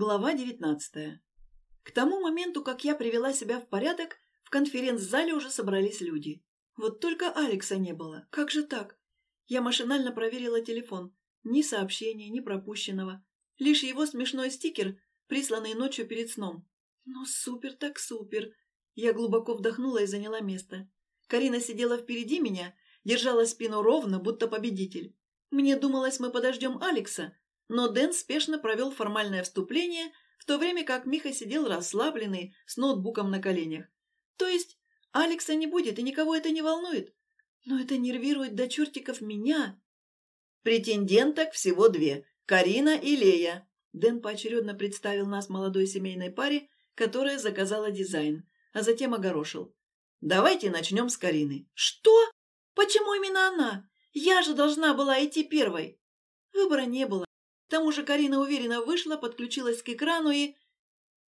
Глава девятнадцатая. К тому моменту, как я привела себя в порядок, в конференц-зале уже собрались люди. Вот только Алекса не было. Как же так? Я машинально проверила телефон. Ни сообщения, ни пропущенного. Лишь его смешной стикер, присланный ночью перед сном. Ну, супер так супер. Я глубоко вдохнула и заняла место. Карина сидела впереди меня, держала спину ровно, будто победитель. Мне думалось, мы подождем Алекса, но Дэн спешно провел формальное вступление, в то время как Миха сидел расслабленный, с ноутбуком на коленях. То есть Алекса не будет, и никого это не волнует. Но это нервирует до чертиков меня. Претенденток всего две – Карина и Лея. Дэн поочередно представил нас молодой семейной паре, которая заказала дизайн, а затем огорошил. «Давайте начнем с Карины». «Что? Почему именно она? Я же должна была идти первой». Выбора не было. К тому же Карина уверенно вышла, подключилась к экрану и...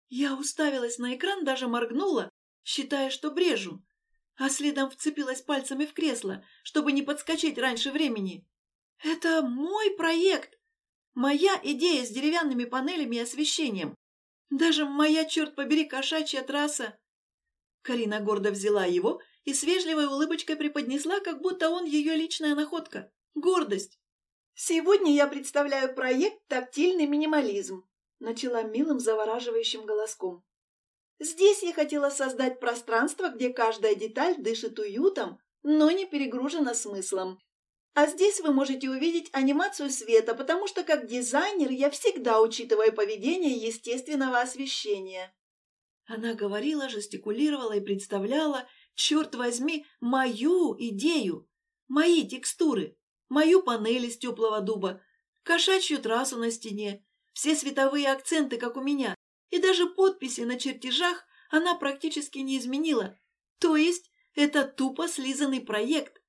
Я уставилась на экран, даже моргнула, считая, что брежу, а следом вцепилась пальцами в кресло, чтобы не подскочить раньше времени. «Это мой проект! Моя идея с деревянными панелями и освещением! Даже моя, черт побери, кошачья трасса!» Карина гордо взяла его и с вежливой улыбочкой преподнесла, как будто он ее личная находка. Гордость! «Сегодня я представляю проект «Тактильный минимализм», — начала милым завораживающим голоском. «Здесь я хотела создать пространство, где каждая деталь дышит уютом, но не перегружена смыслом. А здесь вы можете увидеть анимацию света, потому что как дизайнер я всегда учитываю поведение естественного освещения». Она говорила, жестикулировала и представляла, черт возьми, мою идею, мои текстуры мою панель из теплого дуба, кошачью трассу на стене, все световые акценты, как у меня, и даже подписи на чертежах она практически не изменила. То есть это тупо слизанный проект.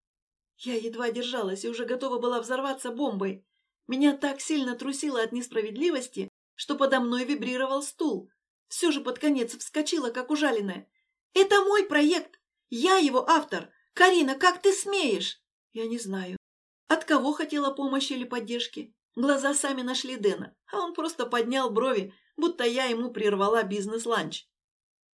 Я едва держалась и уже готова была взорваться бомбой. Меня так сильно трусило от несправедливости, что подо мной вибрировал стул. Все же под конец вскочила, как ужаленная. «Это мой проект! Я его автор! Карина, как ты смеешь?» «Я не знаю. От кого хотела помощи или поддержки? Глаза сами нашли Дэна, а он просто поднял брови, будто я ему прервала бизнес-ланч.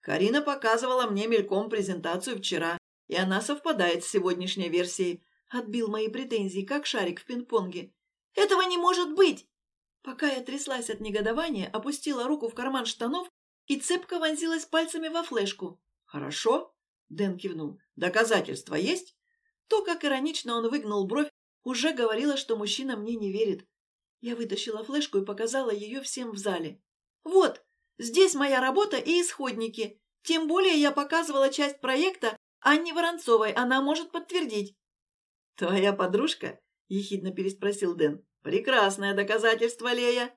Карина показывала мне мельком презентацию вчера, и она совпадает с сегодняшней версией. Отбил мои претензии, как шарик в пинг-понге. «Этого не может быть!» Пока я тряслась от негодования, опустила руку в карман штанов и цепко вонзилась пальцами во флешку. «Хорошо?» — Дэн кивнул. «Доказательства есть?» То, как иронично он выгнул бровь, уже говорила, что мужчина мне не верит. Я вытащила флешку и показала ее всем в зале. «Вот, здесь моя работа и исходники. Тем более я показывала часть проекта Анне Воронцовой, она может подтвердить». «Твоя подружка?» – ехидно переспросил Дэн. «Прекрасное доказательство, Лея!»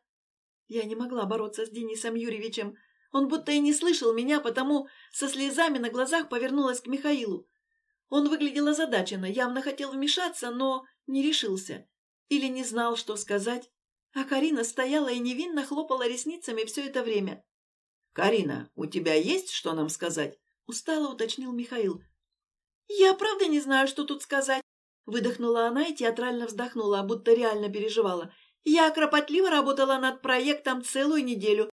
Я не могла бороться с Денисом Юрьевичем. Он будто и не слышал меня, потому со слезами на глазах повернулась к Михаилу. Он выглядел озадаченно, явно хотел вмешаться, но не решился. Или не знал, что сказать. А Карина стояла и невинно хлопала ресницами все это время. «Карина, у тебя есть что нам сказать?» Устало уточнил Михаил. «Я правда не знаю, что тут сказать», выдохнула она и театрально вздохнула, будто реально переживала. «Я кропотливо работала над проектом целую неделю.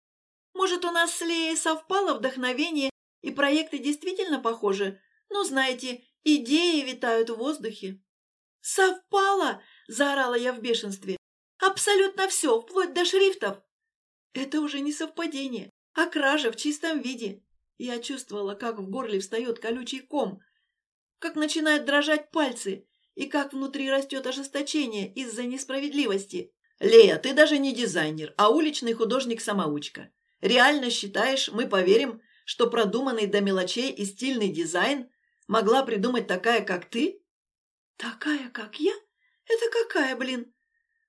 Может, у нас с Леей совпало вдохновение, и проекты действительно похожи? Ну, знаете, идеи витают в воздухе». «Совпало!» – заорала я в бешенстве. «Абсолютно все, вплоть до шрифтов!» Это уже не совпадение, а кража в чистом виде. Я чувствовала, как в горле встает колючий ком, как начинают дрожать пальцы и как внутри растет ожесточение из-за несправедливости. «Лея, ты даже не дизайнер, а уличный художник-самоучка. Реально считаешь, мы поверим, что продуманный до мелочей и стильный дизайн могла придумать такая, как ты?» «Такая, как я? Это какая, блин?»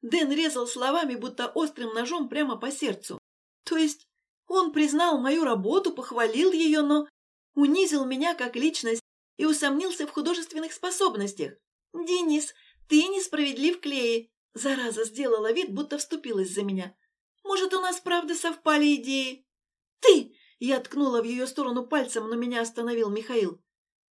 Дэн резал словами, будто острым ножом прямо по сердцу. То есть он признал мою работу, похвалил ее, но унизил меня как личность и усомнился в художественных способностях. «Денис, ты несправедлив к Лее!» Зараза сделала вид, будто вступилась за меня. «Может, у нас правда совпали идеи?» «Ты!» Я ткнула в ее сторону пальцем, но меня остановил Михаил.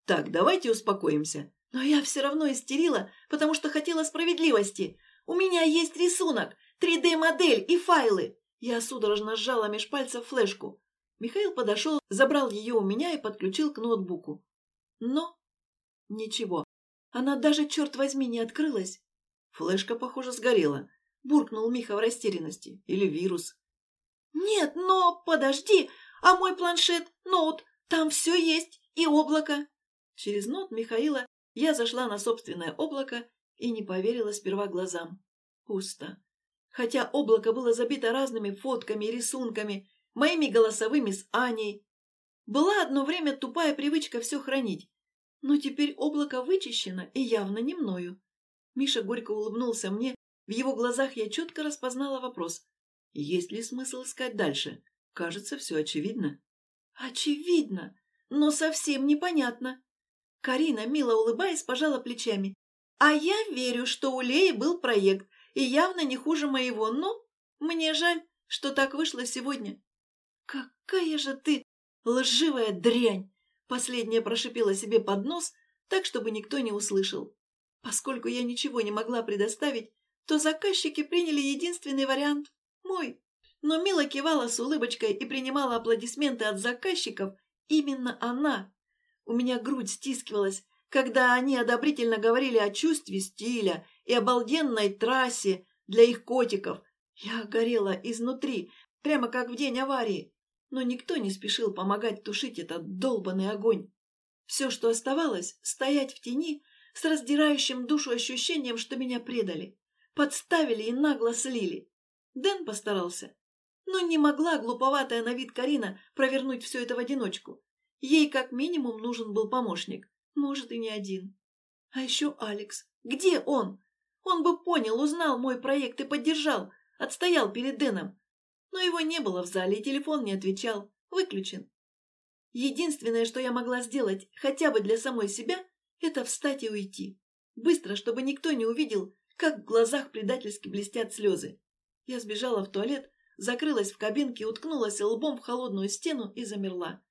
«Так, давайте успокоимся. Но я все равно истерила, потому что хотела справедливости. У меня есть рисунок, 3D-модель и файлы. Я судорожно сжала меж пальцев флешку. Михаил подошел, забрал ее у меня и подключил к ноутбуку. Но... Ничего. Она даже, черт возьми, не открылась. Флешка, похоже, сгорела. Буркнул Миха в растерянности. Или вирус. «Нет, но подожди! А мой планшет, ноут, там все есть, и облако!» Через ноут Михаила я зашла на собственное облако и не поверила сперва глазам. Пусто. Хотя облако было забито разными фотками и рисунками, моими голосовыми с Аней. Была одно время тупая привычка все хранить. Но теперь облако вычищено и явно не мною. Миша горько улыбнулся мне, в его глазах я четко распознала вопрос. Есть ли смысл искать дальше? Кажется, все очевидно. Очевидно, но совсем непонятно. Карина, мило улыбаясь, пожала плечами. А я верю, что у Леи был проект, и явно не хуже моего, но мне жаль, что так вышло сегодня. Какая же ты лживая дрянь! Последняя прошипела себе под нос, так, чтобы никто не услышал. Поскольку я ничего не могла предоставить, то заказчики приняли единственный вариант – мой. Но Мила кивала с улыбочкой и принимала аплодисменты от заказчиков именно она. У меня грудь стискивалась, когда они одобрительно говорили о чувстве стиля и обалденной трассе для их котиков. Я горела изнутри, прямо как в день аварии, но никто не спешил помогать тушить этот долбанный огонь. Все, что оставалось, стоять в тени с раздирающим душу ощущением, что меня предали, подставили и нагло слили. Дэн постарался, но не могла глуповатая на вид Карина провернуть все это в одиночку. Ей как минимум нужен был помощник, может и не один. А еще Алекс. Где он? Он бы понял, узнал мой проект и поддержал, отстоял перед Дэном. Но его не было в зале, и телефон не отвечал. Выключен. Единственное, что я могла сделать, хотя бы для самой себя, это встать и уйти. Быстро, чтобы никто не увидел, как в глазах предательски блестят слезы. Я сбежала в туалет, закрылась в кабинке, уткнулась лбом в холодную стену и замерла.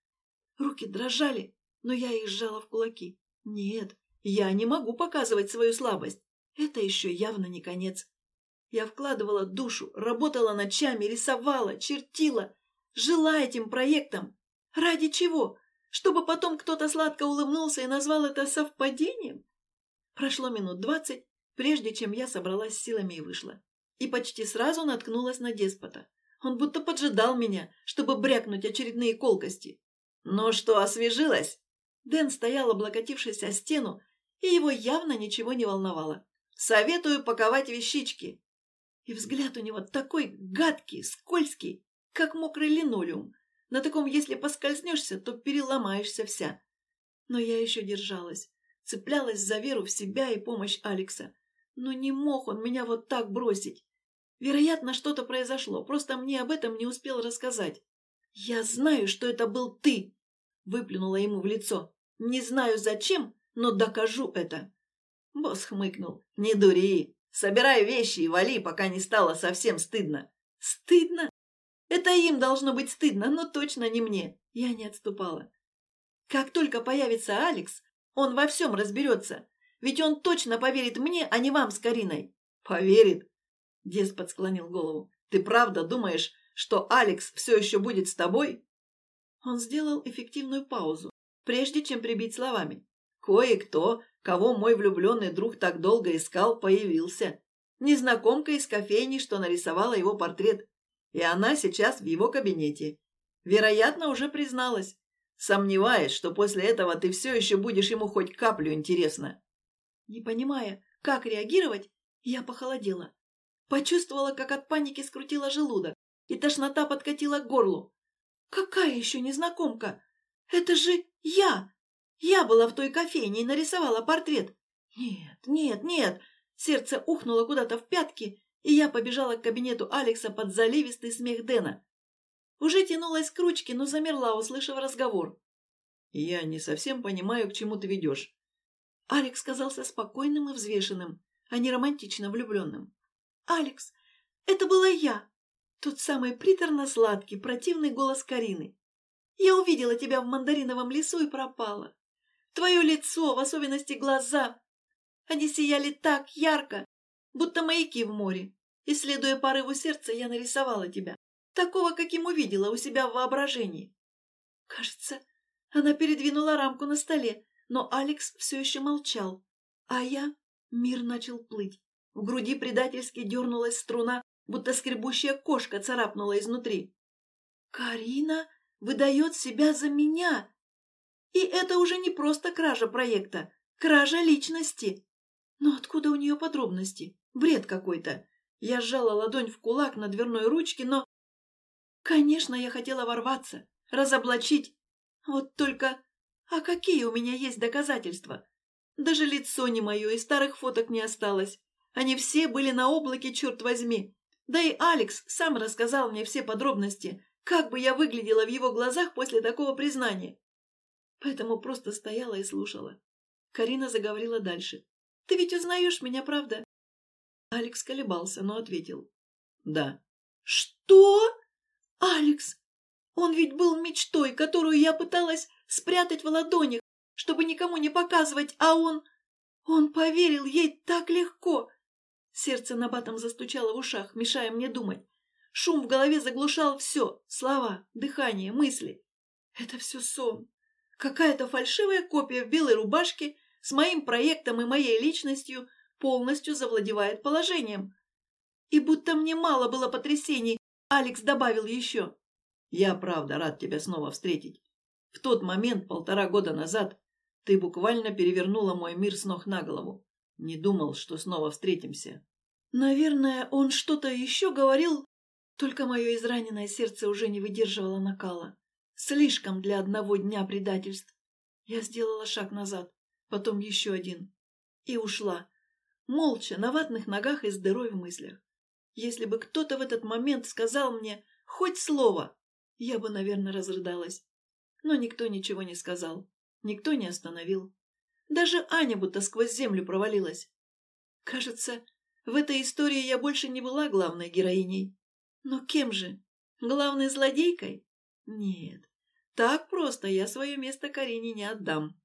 Руки дрожали, но я их сжала в кулаки. Нет, я не могу показывать свою слабость. Это еще явно не конец. Я вкладывала душу, работала ночами, рисовала, чертила, жила этим проектом. Ради чего? Чтобы потом кто-то сладко улыбнулся и назвал это совпадением? Прошло минут двадцать, прежде чем я собралась силами и вышла. И почти сразу наткнулась на деспота. Он будто поджидал меня, чтобы брякнуть очередные колкости. «Ну что, освежилась?» Дэн стоял, облокотившись о стену, и его явно ничего не волновало. «Советую паковать вещички!» И взгляд у него такой гадкий, скользкий, как мокрый линолеум. На таком, если поскользнешься, то переломаешься вся. Но я еще держалась, цеплялась за веру в себя и помощь Алекса. Но не мог он меня вот так бросить. Вероятно, что-то произошло, просто мне об этом не успел рассказать. «Я знаю, что это был ты!» — выплюнула ему в лицо. «Не знаю зачем, но докажу это!» Босс хмыкнул. «Не дури! Собирай вещи и вали, пока не стало совсем стыдно!» «Стыдно? Это им должно быть стыдно, но точно не мне!» Я не отступала. «Как только появится Алекс, он во всем разберется, ведь он точно поверит мне, а не вам с Кариной!» «Поверит?» Деспот склонил голову. «Ты правда думаешь, что Алекс все еще будет с тобой?» Он сделал эффективную паузу, прежде чем прибить словами. «Кое-кто, кого мой влюбленный друг так долго искал, появился. Незнакомка из кофейни, что нарисовала его портрет. И она сейчас в его кабинете. Вероятно, уже призналась. Сомневаюсь, что после этого ты все еще будешь ему хоть каплю интересна». Не понимая, как реагировать, я похолодела. Почувствовала, как от паники скрутила желудок и тошнота подкатила к горлу. «Какая еще незнакомка? Это же я! Я была в той кофейне и нарисовала портрет!» «Нет, нет, нет!» Сердце ухнуло куда-то в пятки, и я побежала к кабинету Алекса под заливистый смех Дэна. Уже тянулась к ручке, но замерла, услышав разговор. «Я не совсем понимаю, к чему ты ведешь». Алекс казался спокойным и взвешенным, а не романтично влюбленным. «Алекс, это была я!» Тот самый приторно-сладкий, противный голос Карины. «Я увидела тебя в мандариновом лесу и пропала. Твое лицо, в особенности глаза, они сияли так ярко, будто маяки в море. Исследуя порыву сердца, я нарисовала тебя. Такого, каким увидела у себя в воображении. Кажется, она передвинула рамку на столе, но Алекс все еще молчал. А я... Мир начал плыть. В груди предательски дернулась струна, будто скребущая кошка царапнула изнутри. «Карина выдает себя за меня!» И это уже не просто кража проекта, кража личности. Но откуда у нее подробности? Бред какой-то. Я сжала ладонь в кулак на дверной ручке, но... Конечно, я хотела ворваться, разоблачить. Вот только... А какие у меня есть доказательства? Даже лицо не мое, и старых фоток не осталось. Они все были на облаке, черт возьми. Да и Алекс сам рассказал мне все подробности, как бы я выглядела в его глазах после такого признания. Поэтому просто стояла и слушала. Карина заговорила дальше. «Ты ведь узнаешь меня, правда?» Алекс колебался, но ответил. «Да». «Что? Алекс! Он ведь был мечтой, которую я пыталась спрятать в ладонях, чтобы никому не показывать, а он... Он поверил ей так легко. Сердце набатом застучало в ушах, мешая мне думать. Шум в голове заглушал все. Слова, дыхание, мысли. Это все сон. Какая-то фальшивая копия в белой рубашке с моим проектом и моей личностью полностью завладевает положением. И будто мне мало было потрясений, Алекс добавил еще. «Я правда рад тебя снова встретить. В тот момент, полтора года назад, ты буквально перевернула мой мир с ног на голову. Не думал, что снова встретимся. Наверное, он что-то еще говорил, только мое израненное сердце уже не выдерживало накала. Слишком для одного дня предательств. Я сделала шаг назад, потом еще один. И ушла. Молча, на ватных ногах и с дырой в мыслях. Если бы кто-то в этот момент сказал мне хоть слово, я бы, наверное, разрыдалась. Но никто ничего не сказал. Никто не остановил. Даже Аня будто сквозь землю провалилась. Кажется, в этой истории я больше не была главной героиней. Но кем же? Главной злодейкой? Нет, так просто я свое место Карине не отдам.